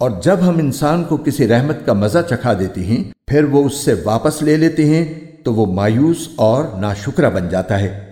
और जब हम इंसान को किसी रहमत का मज़ा चखा देती हैं, फिर वो उससे वापस ले लेते हैं तो वो मायूस और नाशुकरा बन जाता है।